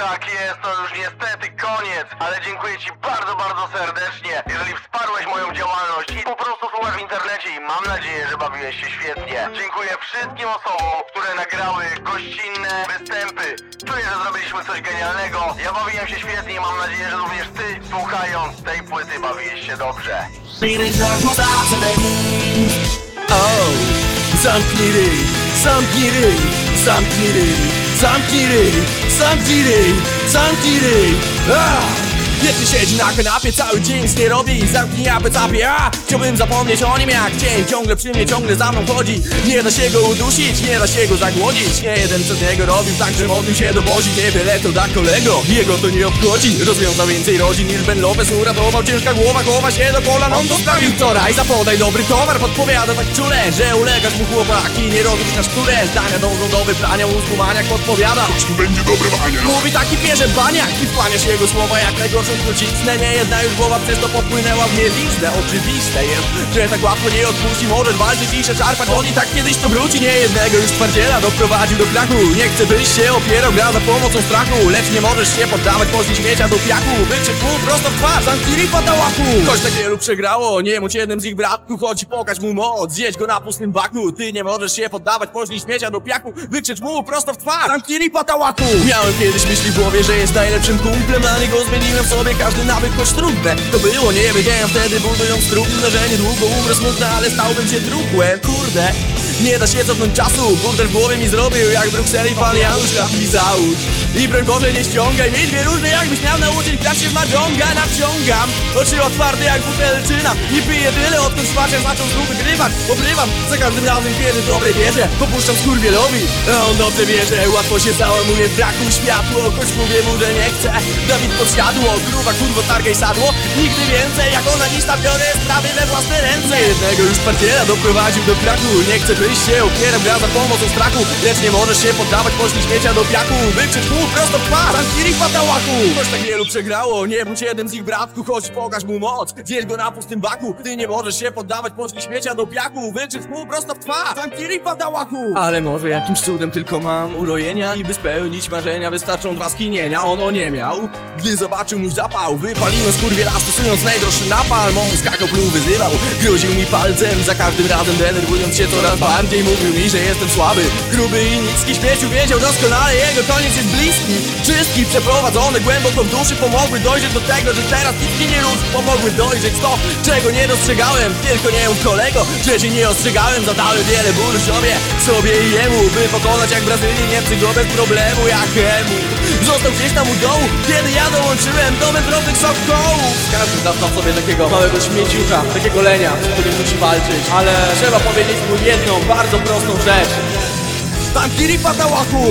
Tak jest, to już niestety koniec, ale dziękuję Ci bardzo, bardzo serdecznie, jeżeli wsparłeś moją działalność i po prostu słuchasz w internecie i mam nadzieję, że bawiłeś się świetnie. Dziękuję wszystkim osobom, które nagrały gościnne występy. Czuję, że zrobiliśmy coś genialnego. Ja bawiłem się świetnie i mam nadzieję, że również Ty, słuchając tej płyty, bawiłeś się dobrze. Oh, zamknij ryj, zamknij ryj, zamknij ryj, zamknij ryj, zamknij ryj, zamknij ryj. Ah! Wiecie siedzi na kanapie, cały dzień nic nie robi i zamknij apę capie A? Chciałbym zapomnieć o nim jak dzień. Ciągle przy mnie, ciągle za mną chodzi. Nie da się go udusić, nie da się go zagłodzić. Nie jeden przez niego robił tak, że modlił się dowozić. Niewiele to da kolego, jego to nie obchodzi. Rozwiązał więcej rodzin niż Ben Lopez uratował Ciężka głowa, głowa się do kolan. On dostawił wczoraj, zapodaj dobry towar Podpowiada tak czule, że ulegasz mu chłopaki Nie rozróżniasz które zdania dążą do wyprania Mózgu maniak podpowiada. Tu będzie dobre bania. Mówi taki bierze baniak i wkłania się jego słowa jak najgorszą trucizny Nie jedna już głowa przez to popłynęła w mieliznę Oczywiste jest, że tak łatwo nie odpuści Możesz walczyć i się czarpać Oni tak kiedyś to wróci. Nie jednego już twardziela doprowadził do krachu Nie chcę byś się opierał, gra za pomocą strachu. Lecz nie możesz się poddawać poszli śmiecia do piachu Wykrzyk mu prosto w twarz, zamknij patałachu Choć tak wielu przegrało, nie mąć jednym z ich bratku Chodź pokaż mu moc, zjedź go na pustym baku Ty nie możesz się poddawać poszli śmiecia do piachu Wykrzycz mu prosto w twarz, zamknij patałachu Miałem kiedyś myśli w głowie, że jest najlepszym kumplem Dla niego zmieniłem sobie każdy nawyk, choć trudne To było, nie wiedziałem wtedy budując trudne Że niedługo umrę smutne, ale stałbym się trupłem Kurde, nie da się cofnąć czasu. Burdel w głowie mi zrobił jak w Brukseli pan Janusz załóż I broń Boże nie ściągaj mi dwie różne jakbyś miał nauczyć grać się w mahjonga. Nawciągam, oczy otwarte jak butelczyna I piję tyle odkąd szwaciarz zaczął znów wygrywać Obrywam, za każdym razem kiedy w dobrej wierze Popuszczam skurwielowi, a on dobrze wie, że łatwo się załamuje w braku światło Choć mówię mu, że nie chcę, Dawid podsiadło Gruba kurwo targaj sadło, nigdy więcej Jak ona niż biorę sprawy we własne ręce. Jednego już partiera doprowadził do krachu Nie chcę byś się opierał, gra za pomocą strachu. Lecz nie możesz się poddawać, poszli śmiecia do piachu Wykrzycz mu prosto w twarz, zamknij patałachu Choć tak wielu przegrało, nie bądź jeden z ich bratku Chodź pokaż mu moc, zjedź go na pustym baku. Ty nie możesz się poddawać, poszli śmiecia do piachu Wykrzycz mu prosto w twarz, zamknij patałachu Ale może jakimś cudem tylko mam urojenia. I by spełnić marzenia wystarczą dwa skinienia. Ono nie miał, gdy zobaczył mój zapał. Wypaliłem skurwiela stosując najdroższy napalm On skakał, pluł, wyzywał, groził mi palcem. Za każdym razem denerwując się coraz bardziej Mówił mi, że jestem słaby, gruby i niski Śmieciu wiedział doskonale, jego koniec jest bliski. Czystki przeprowadzone głęboko w duszy Pomogły dojrzeć do tego, że teraz nic mi nie ruszy Pomogły dojrzeć to, czego nie dostrzegałem. Tylko nie mów kolego, że cię nie ostrzegałem. Zadałem wiele bólu sobie, sobie i jemu By pokonać jak Brazylii Niemcy go problemu jak jemu Został gdzieś tam u dołu, kiedy ja dołączyłem do wędrownych sokołów Każdy zaznał sobie takiego małego śmieciucha, takiego lenia, z którym musi walczyć. Ale trzeba powiedzieć mu jedną bardzo prostą rzecz. Tam Kiri Patałaku!